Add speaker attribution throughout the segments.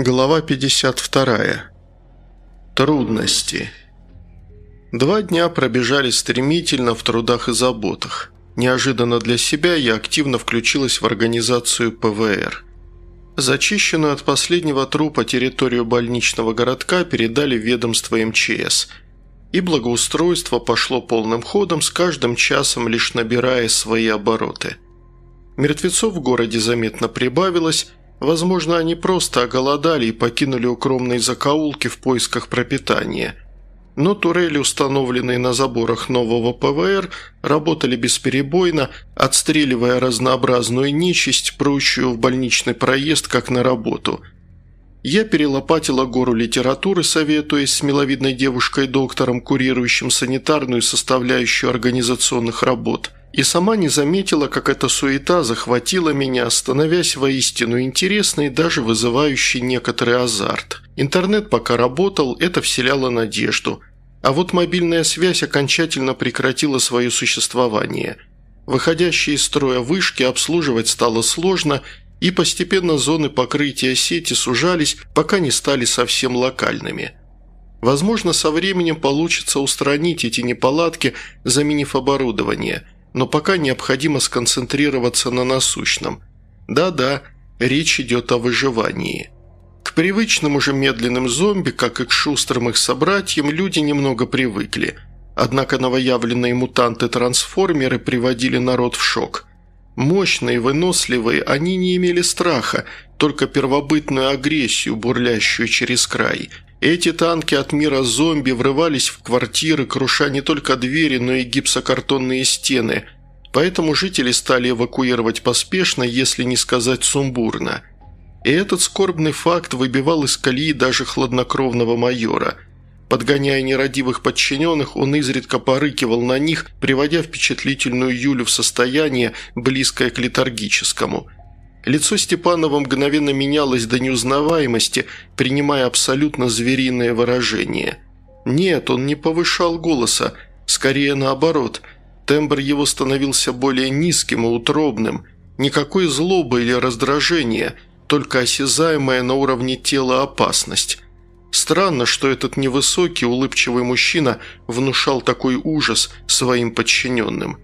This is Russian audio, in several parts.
Speaker 1: Глава 52. Трудности. Два дня пробежали стремительно в трудах и заботах. Неожиданно для себя я активно включилась в организацию ПВР. Зачищенную от последнего трупа территорию больничного городка передали ведомство МЧС. И благоустройство пошло полным ходом, с каждым часом лишь набирая свои обороты. Мертвецов в городе заметно прибавилось, возможно, они просто оголодали и покинули укромные закоулки в поисках пропитания – но турели, установленные на заборах нового ПВР, работали бесперебойно, отстреливая разнообразную нечисть, прущую в больничный проезд, как на работу. Я перелопатила гору литературы, советуясь с миловидной девушкой-доктором, курирующим санитарную составляющую организационных работ – и сама не заметила, как эта суета захватила меня, становясь воистину интересной, даже вызывающей некоторый азарт. Интернет пока работал, это вселяло надежду. А вот мобильная связь окончательно прекратила свое существование. Выходящие из строя вышки обслуживать стало сложно, и постепенно зоны покрытия сети сужались, пока не стали совсем локальными. Возможно, со временем получится устранить эти неполадки, заменив оборудование, но пока необходимо сконцентрироваться на насущном. Да-да, речь идет о выживании. К привычным уже медленным зомби, как и к шустрым их собратьям, люди немного привыкли. Однако новоявленные мутанты-трансформеры приводили народ в шок. Мощные, выносливые, они не имели страха, только первобытную агрессию, бурлящую через край. Эти танки от мира зомби врывались в квартиры, круша не только двери, но и гипсокартонные стены – Поэтому жители стали эвакуировать поспешно, если не сказать сумбурно. И этот скорбный факт выбивал из колеи даже хладнокровного майора. Подгоняя нерадивых подчиненных, он изредка порыкивал на них, приводя впечатлительную Юлю в состояние, близкое к летаргическому. Лицо Степанова мгновенно менялось до неузнаваемости, принимая абсолютно звериное выражение. Нет, он не повышал голоса, скорее наоборот. Тембр его становился более низким и утробным. Никакой злобы или раздражения – только осязаемая на уровне тела опасность. Странно, что этот невысокий, улыбчивый мужчина внушал такой ужас своим подчиненным.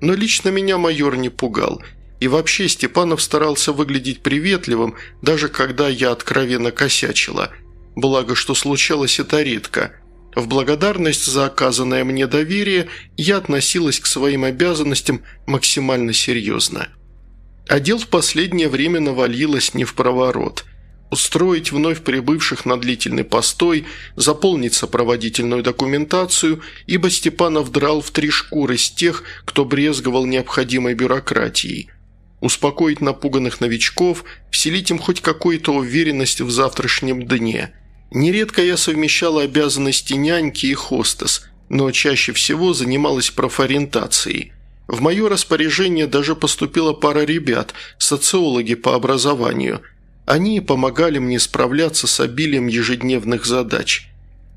Speaker 1: Но лично меня майор не пугал. И вообще Степанов старался выглядеть приветливым, даже когда я откровенно косячила. Благо, что случалось это редко. В благодарность за оказанное мне доверие я относилась к своим обязанностям максимально серьезно. А дел в последнее время навалилось не в проворот. Устроить вновь прибывших на длительный постой, заполнить сопроводительную документацию, ибо Степанов драл в три шкуры с тех, кто брезговал необходимой бюрократией. Успокоить напуганных новичков, вселить им хоть какую-то уверенность в завтрашнем дне. Нередко я совмещала обязанности няньки и хостес, но чаще всего занималась профориентацией – в мое распоряжение даже поступила пара ребят, социологи по образованию. Они помогали мне справляться с обилием ежедневных задач.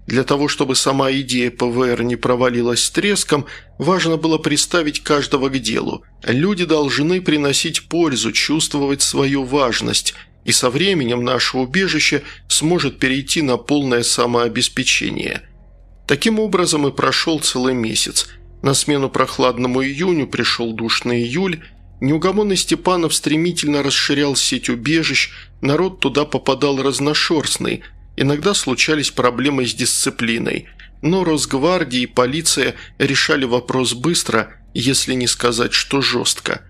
Speaker 1: Для того, чтобы сама идея ПВР не провалилась с треском, важно было приставить каждого к делу. Люди должны приносить пользу, чувствовать свою важность, и со временем наше убежище сможет перейти на полное самообеспечение. Таким образом и прошел целый месяц – на смену прохладному июню пришел душный июль, неугомонный Степанов стремительно расширял сеть убежищ, народ туда попадал разношерстный, иногда случались проблемы с дисциплиной, но Росгвардия и полиция решали вопрос быстро, если не сказать, что жестко.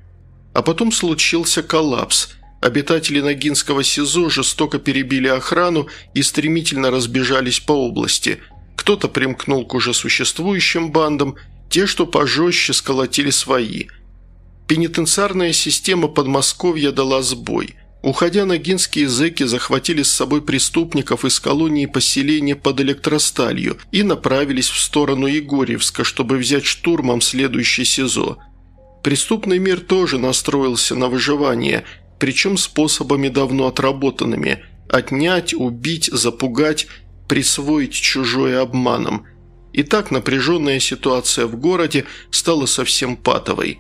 Speaker 1: А потом случился коллапс – Обитатели Ногинского СИЗО жестоко перебили охрану и стремительно разбежались по области. Кто-то примкнул к уже существующим бандам, те, что пожестче, сколотили свои. Пенитенциарная система Подмосковья дала сбой. Уходя на гинские зэки захватили с собой преступников из колонии поселения под электросталью и направились в сторону Егорьевска, чтобы взять штурмом следующий СИЗО. Преступный мир тоже настроился на выживание, причем способами давно отработанными – отнять, убить, запугать, присвоить чужое обманом – и так напряженная ситуация в городе стала совсем патовой.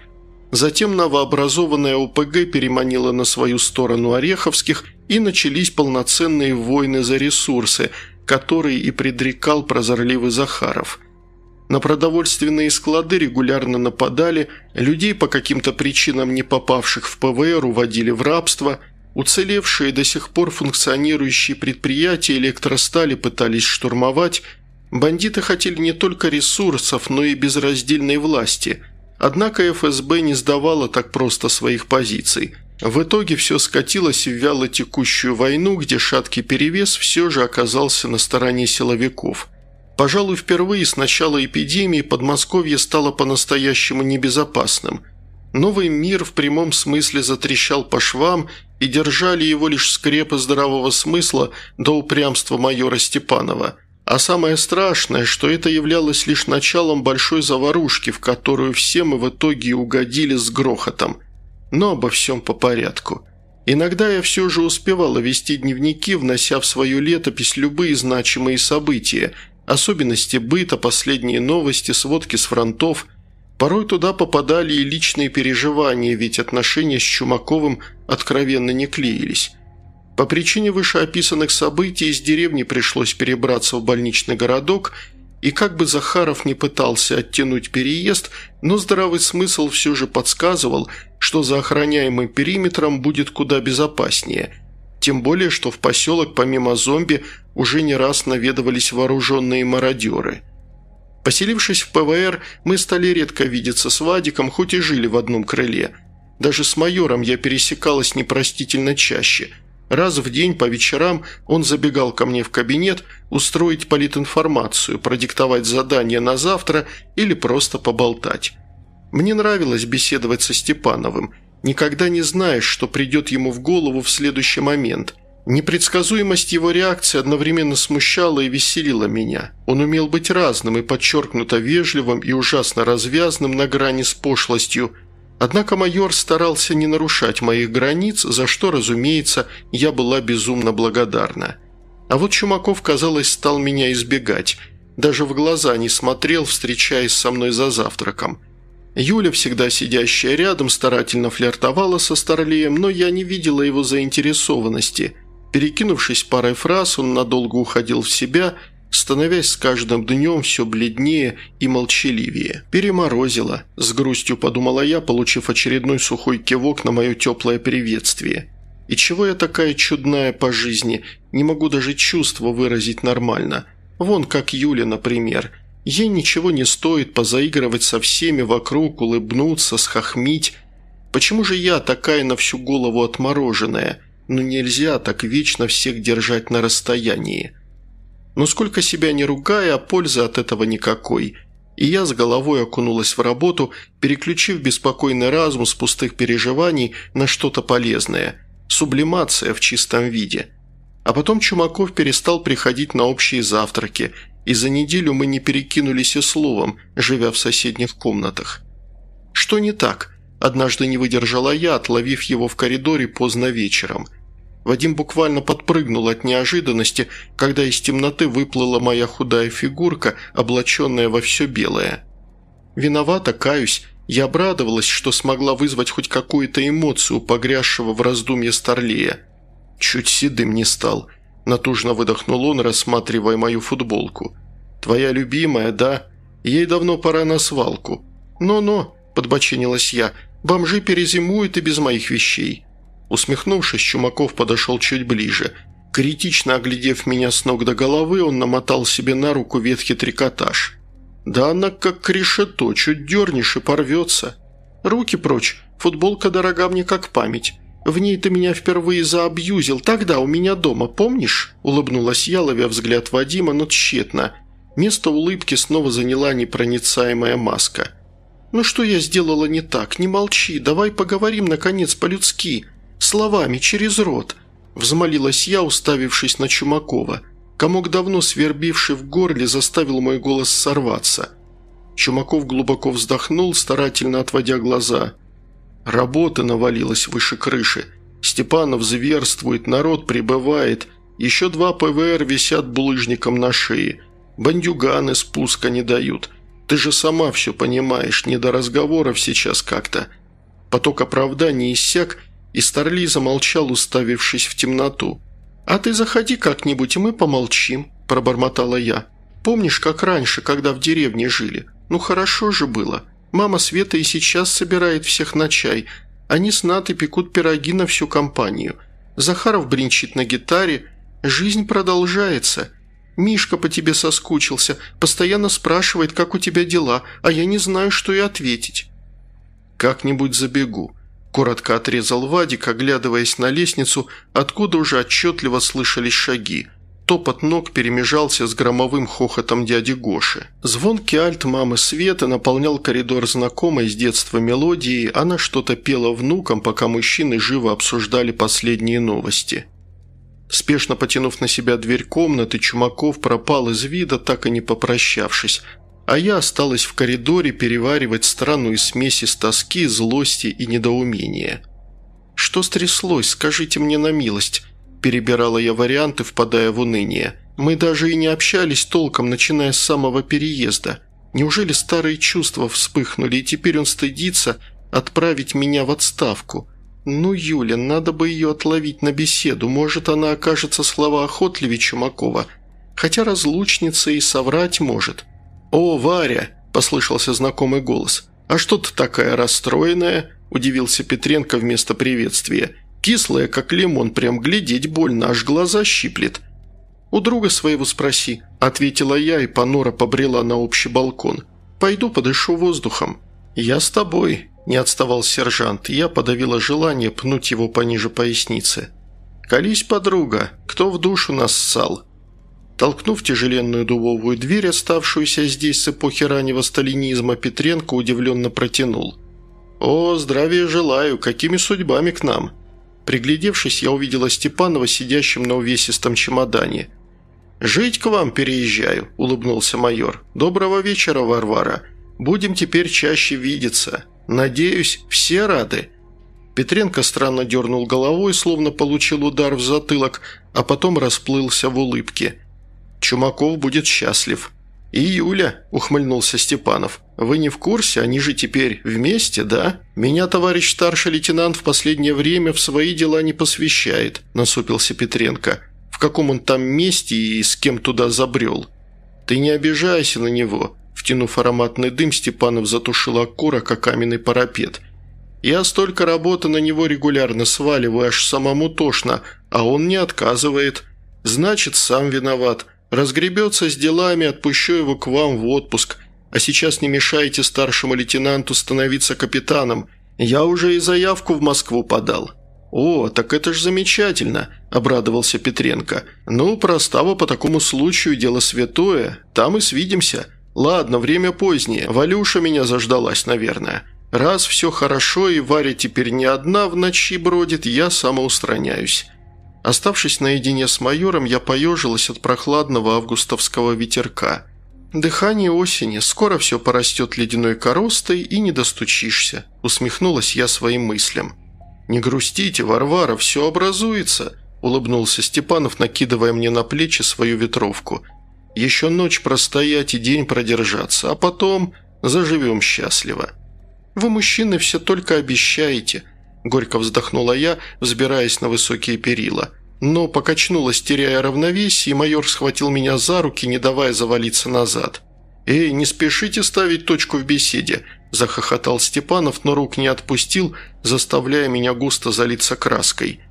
Speaker 1: Затем новообразованная ОПГ переманила на свою сторону Ореховских, и начались полноценные войны за ресурсы, которые и предрекал прозорливый Захаров. На продовольственные склады регулярно нападали, людей по каким-то причинам не попавших в ПВР уводили в рабство, уцелевшие до сих пор функционирующие предприятия электростали пытались штурмовать, бандиты хотели не только ресурсов, но и безраздельной власти – Однако ФСБ не сдавала так просто своих позиций. В итоге все скатилось в вяло текущую войну, где шаткий перевес все же оказался на стороне силовиков. Пожалуй, впервые с начала эпидемии Подмосковье стало по-настоящему небезопасным. Новый мир в прямом смысле затрещал по швам, и держали его лишь скрепы здравого смысла до упрямства майора Степанова – а самое страшное, что это являлось лишь началом большой заварушки, в которую все мы в итоге угодили с грохотом. Но обо всем по порядку. Иногда я все же успевала вести дневники, внося в свою летопись любые значимые события, особенности быта, последние новости, сводки с фронтов. Порой туда попадали и личные переживания, ведь отношения с Чумаковым откровенно не клеились. По причине вышеописанных событий из деревни пришлось перебраться в больничный городок, и как бы Захаров не пытался оттянуть переезд, но здравый смысл все же подсказывал, что за охраняемым периметром будет куда безопаснее. Тем более, что в поселок помимо зомби уже не раз наведывались вооруженные мародеры. Поселившись в ПВР, мы стали редко видеться с Вадиком, хоть и жили в одном крыле. Даже с майором я пересекалась непростительно чаще – Раз в день по вечерам он забегал ко мне в кабинет устроить политинформацию, продиктовать задание на завтра или просто поболтать. Мне нравилось беседовать со Степановым. Никогда не знаешь, что придет ему в голову в следующий момент. Непредсказуемость его реакции одновременно смущала и веселила меня. Он умел быть разным и подчеркнуто вежливым и ужасно развязным на грани с пошлостью – Однако майор старался не нарушать моих границ, за что, разумеется, я была безумно благодарна. А вот Чумаков, казалось, стал меня избегать. Даже в глаза не смотрел, встречаясь со мной за завтраком. Юля, всегда сидящая рядом, старательно флиртовала со Старлеем, но я не видела его заинтересованности. Перекинувшись парой фраз, он надолго уходил в себя – становясь с каждым днем все бледнее и молчаливее. «Переморозило», – с грустью подумала я, получив очередной сухой кивок на мое теплое приветствие. «И чего я такая чудная по жизни? Не могу даже чувства выразить нормально. Вон как Юля, например. Ей ничего не стоит позаигрывать со всеми вокруг, улыбнуться, схохмить. Почему же я такая на всю голову отмороженная? Ну нельзя так вечно всех держать на расстоянии». Но сколько себя не ругая, а пользы от этого никакой. И я с головой окунулась в работу, переключив беспокойный разум с пустых переживаний на что-то полезное. Сублимация в чистом виде. А потом Чумаков перестал приходить на общие завтраки, и за неделю мы не перекинулись и словом, живя в соседних комнатах. «Что не так?» – однажды не выдержала я, отловив его в коридоре поздно вечером – Вадим буквально подпрыгнул от неожиданности, когда из темноты выплыла моя худая фигурка, облаченная во все белое. Виновата, каюсь, я обрадовалась, что смогла вызвать хоть какую-то эмоцию погрязшего в раздумье Старлея. Чуть седым не стал. Натужно выдохнул он, рассматривая мою футболку. «Твоя любимая, да? Ей давно пора на свалку». «Но-но», – подбочинилась я, – «бомжи перезимуют и без моих вещей». Усмехнувшись, Чумаков подошел чуть ближе. Критично оглядев меня с ног до головы, он намотал себе на руку ветхий трикотаж. «Да она как решето, чуть дернешь и порвется. Руки прочь, футболка дорога мне как память. В ней ты меня впервые заобьюзил, тогда у меня дома, помнишь?» Улыбнулась я, ловя взгляд Вадима, но тщетно. Место улыбки снова заняла непроницаемая маска. «Ну что я сделала не так? Не молчи, давай поговорим, наконец, по-людски», словами, через рот», – взмолилась я, уставившись на Чумакова. Комок, давно свербивший в горле, заставил мой голос сорваться. Чумаков глубоко вздохнул, старательно отводя глаза. Работа навалилась выше крыши. Степанов зверствует, народ прибывает. Еще два ПВР висят булыжником на шее. Бандюганы спуска не дают. Ты же сама все понимаешь, не до разговоров сейчас как-то. Поток оправданий иссяк, и Старли замолчал, уставившись в темноту. «А ты заходи как-нибудь, и мы помолчим», – пробормотала я. «Помнишь, как раньше, когда в деревне жили? Ну хорошо же было. Мама Света и сейчас собирает всех на чай. Они с Натой пекут пироги на всю компанию. Захаров бринчит на гитаре. Жизнь продолжается. Мишка по тебе соскучился, постоянно спрашивает, как у тебя дела, а я не знаю, что и ответить». «Как-нибудь забегу», – коротко отрезал Вадик, оглядываясь на лестницу, откуда уже отчетливо слышались шаги. Топот ног перемежался с громовым хохотом дяди Гоши. Звонкий альт мамы Светы наполнял коридор знакомой с детства мелодией, она что-то пела внукам, пока мужчины живо обсуждали последние новости. Спешно потянув на себя дверь комнаты, Чумаков пропал из вида, так и не попрощавшись, а я осталась в коридоре переваривать странную смесь из тоски, злости и недоумения. «Что стряслось? Скажите мне на милость», – перебирала я варианты, впадая в уныние. «Мы даже и не общались толком, начиная с самого переезда. Неужели старые чувства вспыхнули, и теперь он стыдится отправить меня в отставку? Ну, Юля, надо бы ее отловить на беседу, может, она окажется словоохотливее Чумакова, хотя разлучница и соврать может». «О, Варя!» – послышался знакомый голос. «А что ты такая расстроенная?» – удивился Петренко вместо приветствия. «Кислая, как лимон, прям глядеть больно, аж глаза щиплет». «У друга своего спроси», – ответила я и понора побрела на общий балкон. «Пойду подышу воздухом». «Я с тобой», – не отставал сержант, я подавила желание пнуть его пониже поясницы. «Колись, подруга, кто в душу нас ссал?» Толкнув тяжеленную дубовую дверь, оставшуюся здесь с эпохи раннего сталинизма, Петренко удивленно протянул. «О, здравия желаю! Какими судьбами к нам?» Приглядевшись, я увидела Степанова сидящим на увесистом чемодане. «Жить к вам переезжаю», – улыбнулся майор. «Доброго вечера, Варвара. Будем теперь чаще видеться. Надеюсь, все рады». Петренко странно дернул головой, словно получил удар в затылок, а потом расплылся в улыбке – Чумаков будет счастлив». «И Юля», – ухмыльнулся Степанов. «Вы не в курсе? Они же теперь вместе, да? Меня товарищ старший лейтенант в последнее время в свои дела не посвящает», – насупился Петренко. «В каком он там месте и с кем туда забрел?» «Ты не обижайся на него», – втянув ароматный дым, Степанов затушил окурок, о каменный парапет. «Я столько работы на него регулярно сваливаю, аж самому тошно, а он не отказывает. Значит, сам виноват. Разгребется с делами, отпущу его к вам в отпуск. А сейчас не мешайте старшему лейтенанту становиться капитаном. Я уже и заявку в Москву подал». «О, так это ж замечательно», – обрадовался Петренко. «Ну, простава по такому случаю – дело святое. Там и свидимся. Ладно, время позднее. Валюша меня заждалась, наверное. Раз все хорошо и Варя теперь не одна в ночи бродит, я самоустраняюсь. Оставшись наедине с майором, я поежилась от прохладного августовского ветерка. «Дыхание осени, скоро все порастет ледяной коростой и не достучишься», – усмехнулась я своим мыслям. «Не грустите, Варвара, все образуется», – улыбнулся Степанов, накидывая мне на плечи свою ветровку. «Еще ночь простоять и день продержаться, а потом заживем счастливо». «Вы, мужчины, все только обещаете», – горько вздохнула я, взбираясь на высокие перила. Но покачнулась, теряя равновесие, и майор схватил меня за руки, не давая завалиться назад. «Эй, не спешите ставить точку в беседе», – захохотал Степанов, но рук не отпустил, заставляя меня густо залиться краской.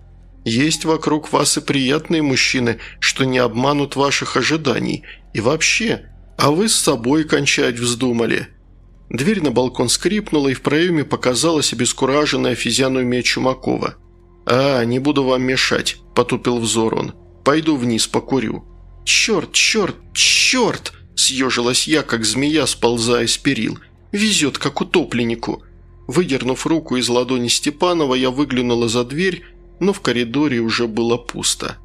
Speaker 1: «Есть вокруг вас и приятные мужчины, что не обманут ваших ожиданий. И вообще, а вы с собой кончать вздумали». Дверь на балкон скрипнула, и в проеме показалась обескураженная физиономия Чумакова. «А, не буду вам мешать», – потупил взор он. «Пойду вниз покурю». «Черт, черт, черт!» – съежилась я, как змея, сползая с перил. «Везет, как утопленнику». Выдернув руку из ладони Степанова, я выглянула за дверь, но в коридоре уже было пусто.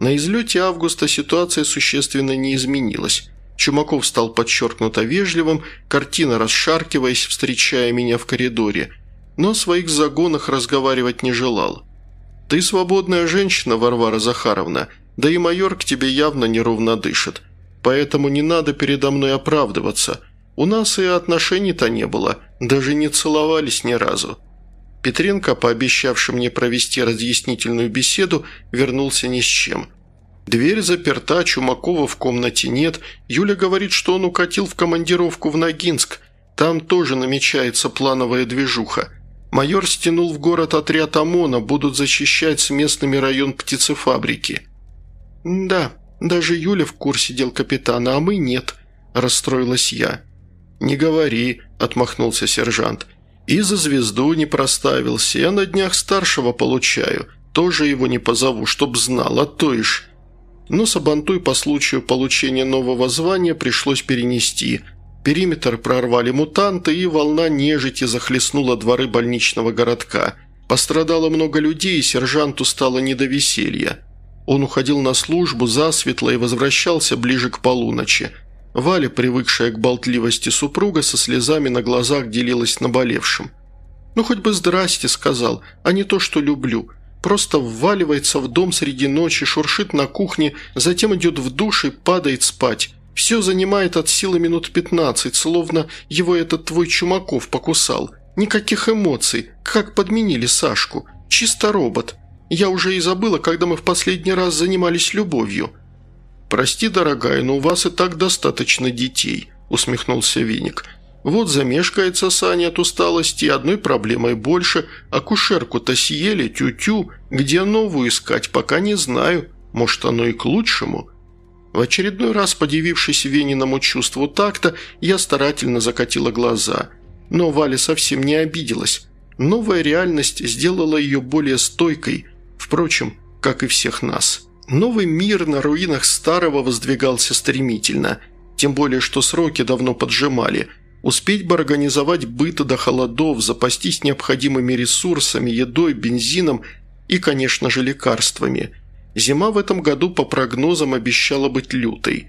Speaker 1: На излете августа ситуация существенно не изменилась. Чумаков стал подчеркнуто вежливым, картина расшаркиваясь, встречая меня в коридоре, но о своих загонах разговаривать не желал. «Ты свободная женщина, Варвара Захаровна, да и майор к тебе явно неровно дышит, поэтому не надо передо мной оправдываться. У нас и отношений-то не было, даже не целовались ни разу». Петренко, пообещавший мне провести разъяснительную беседу, вернулся ни с чем. Дверь заперта, Чумакова в комнате нет. Юля говорит, что он укатил в командировку в Ногинск. Там тоже намечается плановая движуха. Майор стянул в город отряд ОМОНа, будут защищать с местными район птицефабрики. «Да, даже Юля в курсе дел капитана, а мы нет», – расстроилась я. «Не говори», – отмахнулся сержант. «И за звезду не проставился. Я на днях старшего получаю. Тоже его не позову, чтоб знал, а то ишь». Но Сабантуй по случаю получения нового звания пришлось перенести. Периметр прорвали мутанты, и волна нежити захлестнула дворы больничного городка. Пострадало много людей, и сержанту стало не до веселья. Он уходил на службу засветло и возвращался ближе к полуночи – Валя, привыкшая к болтливости супруга, со слезами на глазах делилась наболевшим. «Ну, хоть бы здрасте», – сказал, – «а не то, что люблю. Просто вваливается в дом среди ночи, шуршит на кухне, затем идет в душ и падает спать. Все занимает от силы минут пятнадцать, словно его этот твой Чумаков покусал. Никаких эмоций, как подменили Сашку. Чисто робот. Я уже и забыла, когда мы в последний раз занимались любовью». «Прости, дорогая, но у вас и так достаточно детей», – усмехнулся Виник. «Вот замешкается Саня от усталости, одной проблемой больше. Акушерку-то съели, тю-тю. Где новую искать, пока не знаю. Может, оно и к лучшему». В очередной раз, подивившись Вениному чувству такта, я старательно закатила глаза. Но Валя совсем не обиделась. Новая реальность сделала ее более стойкой, впрочем, как и всех нас. Новый мир на руинах старого воздвигался стремительно, тем более что сроки давно поджимали. Успеть бы организовать быт до холодов, запастись необходимыми ресурсами, едой, бензином и, конечно же, лекарствами. Зима в этом году по прогнозам обещала быть лютой.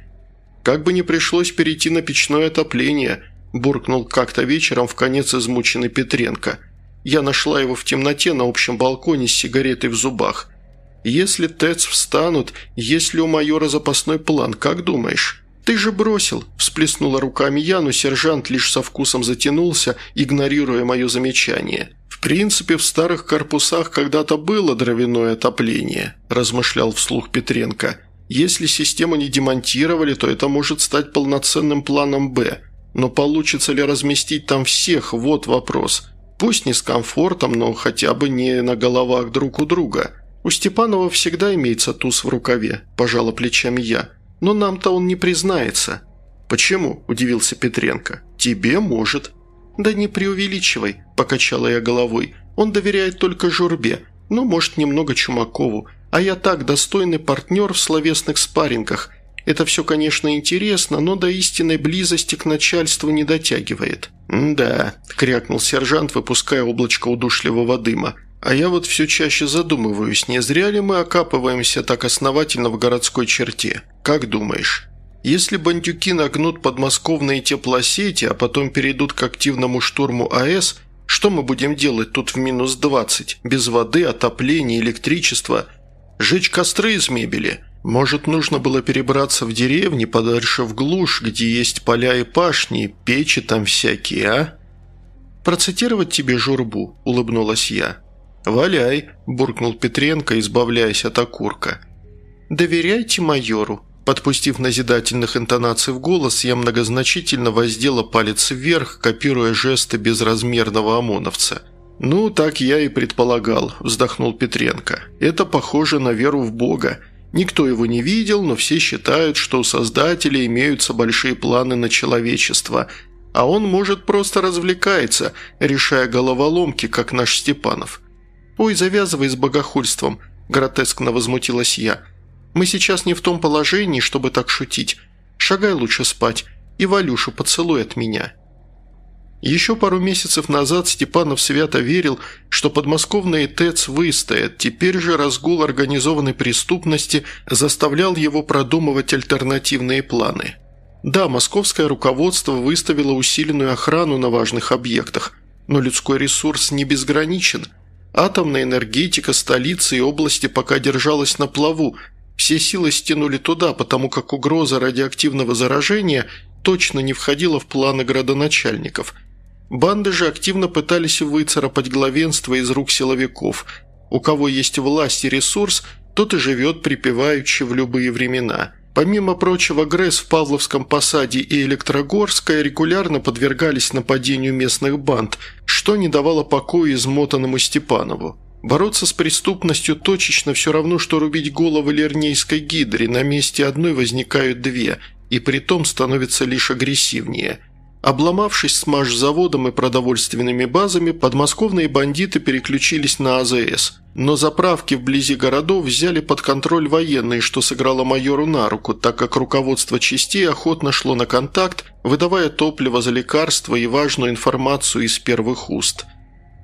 Speaker 1: Как бы не пришлось перейти на печное отопление, буркнул как-то вечером в конец измученный Петренко. Я нашла его в темноте на общем балконе с сигаретой в зубах – если ТЭЦ встанут, есть ли у майора запасной план, как думаешь?» «Ты же бросил!» – всплеснула руками я, но сержант лишь со вкусом затянулся, игнорируя мое замечание. «В принципе, в старых корпусах когда-то было дровяное отопление», – размышлял вслух Петренко. «Если систему не демонтировали, то это может стать полноценным планом «Б». Но получится ли разместить там всех – вот вопрос. Пусть не с комфортом, но хотя бы не на головах друг у друга». «У Степанова всегда имеется туз в рукаве», – пожала плечами я. «Но нам-то он не признается». «Почему?» – удивился Петренко. «Тебе может». «Да не преувеличивай», – покачала я головой. «Он доверяет только Журбе, ну, может, немного Чумакову. А я так, достойный партнер в словесных спаррингах. Это все, конечно, интересно, но до истинной близости к начальству не дотягивает». «Да», – крякнул сержант, выпуская облачко удушливого дыма. А я вот все чаще задумываюсь, не зря ли мы окапываемся так основательно в городской черте? Как думаешь? Если бандюки нагнут подмосковные теплосети, а потом перейдут к активному штурму АЭС, что мы будем делать тут в минус 20? Без воды, отопления, электричества? Жечь костры из мебели? Может, нужно было перебраться в деревни, подальше в глушь, где есть поля и пашни, печи там всякие, а? «Процитировать тебе журбу», – улыбнулась я. «Валяй», – буркнул Петренко, избавляясь от окурка. «Доверяйте майору». Подпустив назидательных интонаций в голос, я многозначительно воздела палец вверх, копируя жесты безразмерного ОМОНовца. «Ну, так я и предполагал», – вздохнул Петренко. «Это похоже на веру в Бога. Никто его не видел, но все считают, что у Создателя имеются большие планы на человечество, а он, может, просто развлекается, решая головоломки, как наш Степанов». «Ой, завязывай с богохульством», – гротескно возмутилась я. «Мы сейчас не в том положении, чтобы так шутить. Шагай лучше спать, и Валюшу поцелуй от меня». Еще пару месяцев назад Степанов свято верил, что подмосковные ТЭЦ выстоят, теперь же разгул организованной преступности заставлял его продумывать альтернативные планы. Да, московское руководство выставило усиленную охрану на важных объектах, но людской ресурс не безграничен – Атомная энергетика столицы и области пока держалась на плаву, все силы стянули туда, потому как угроза радиоактивного заражения точно не входила в планы градоначальников. Банды же активно пытались выцарапать главенство из рук силовиков. У кого есть власть и ресурс, тот и живет припеваючи в любые времена. Помимо прочего, ГРЭС в Павловском посаде и Электрогорская регулярно подвергались нападению местных банд, что не давало покоя измотанному Степанову. Бороться с преступностью точечно все равно, что рубить головы лернейской гидре, на месте одной возникают две, и притом становится лишь агрессивнее – Обломавшись с машзаводом и продовольственными базами, подмосковные бандиты переключились на АЗС. Но заправки вблизи городов взяли под контроль военные, что сыграло майору на руку, так как руководство частей охотно шло на контакт, выдавая топливо за лекарства и важную информацию из первых уст.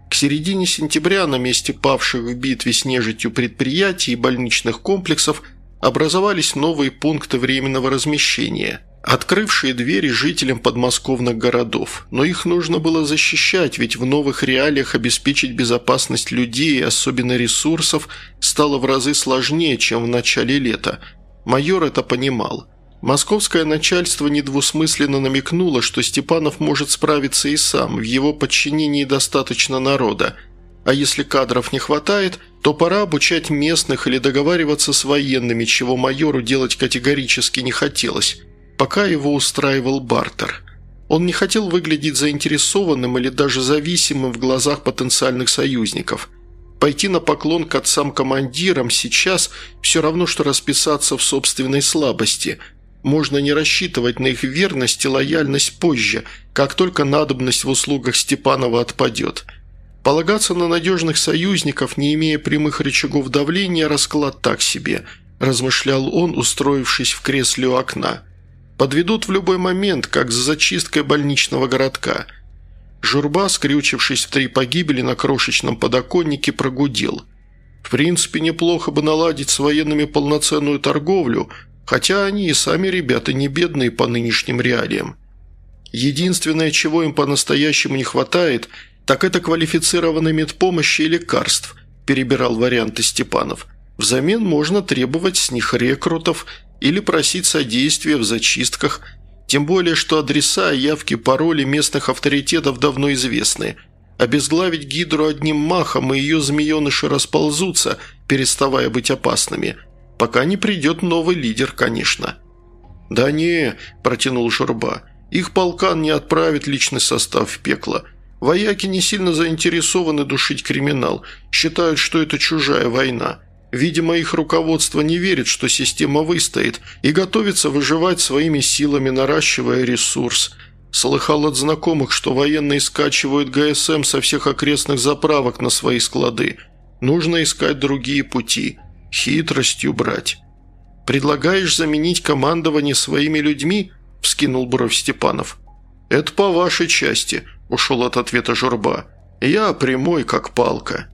Speaker 1: К середине сентября на месте павших в битве с нежитью предприятий и больничных комплексов образовались новые пункты временного размещения – открывшие двери жителям подмосковных городов. Но их нужно было защищать, ведь в новых реалиях обеспечить безопасность людей, особенно ресурсов, стало в разы сложнее, чем в начале лета. Майор это понимал. Московское начальство недвусмысленно намекнуло, что Степанов может справиться и сам, в его подчинении достаточно народа. А если кадров не хватает, то пора обучать местных или договариваться с военными, чего майору делать категорически не хотелось – Пока его устраивал бартер. Он не хотел выглядеть заинтересованным или даже зависимым в глазах потенциальных союзников. Пойти на поклон к отцам-командирам сейчас все равно, что расписаться в собственной слабости. Можно не рассчитывать на их верность и лояльность позже, как только надобность в услугах Степанова отпадет. Полагаться на надежных союзников, не имея прямых рычагов давления, расклад так себе, размышлял он, устроившись в кресле у окна – Подведут в любой момент, как с зачисткой больничного городка. Журба, скрючившись в три погибели на крошечном подоконнике, прогудел. В принципе, неплохо бы наладить с военными полноценную торговлю, хотя они и сами ребята не бедные по нынешним реалиям. Единственное, чего им по-настоящему не хватает, так это квалифицированной медпомощи и лекарств, перебирал варианты Степанов. Взамен можно требовать с них рекрутов – или просить содействия в зачистках, тем более, что адреса, явки, пароли местных авторитетов давно известны. Обезглавить Гидру одним махом, и ее змееныши расползутся, переставая быть опасными. Пока не придет новый лидер, конечно. «Да не», – протянул Журба, – «их полкан не отправит личный состав в пекло». Вояки не сильно заинтересованы душить криминал, считают, что это чужая война. Видимо, их руководство не верит, что система выстоит, и готовится выживать своими силами, наращивая ресурс. Слыхал от знакомых, что военные скачивают ГСМ со всех окрестных заправок на свои склады. Нужно искать другие пути. Хитростью брать. «Предлагаешь заменить командование своими людьми?» – вскинул бровь Степанов. «Это по вашей части», – ушел от ответа Журба. «Я прямой, как палка».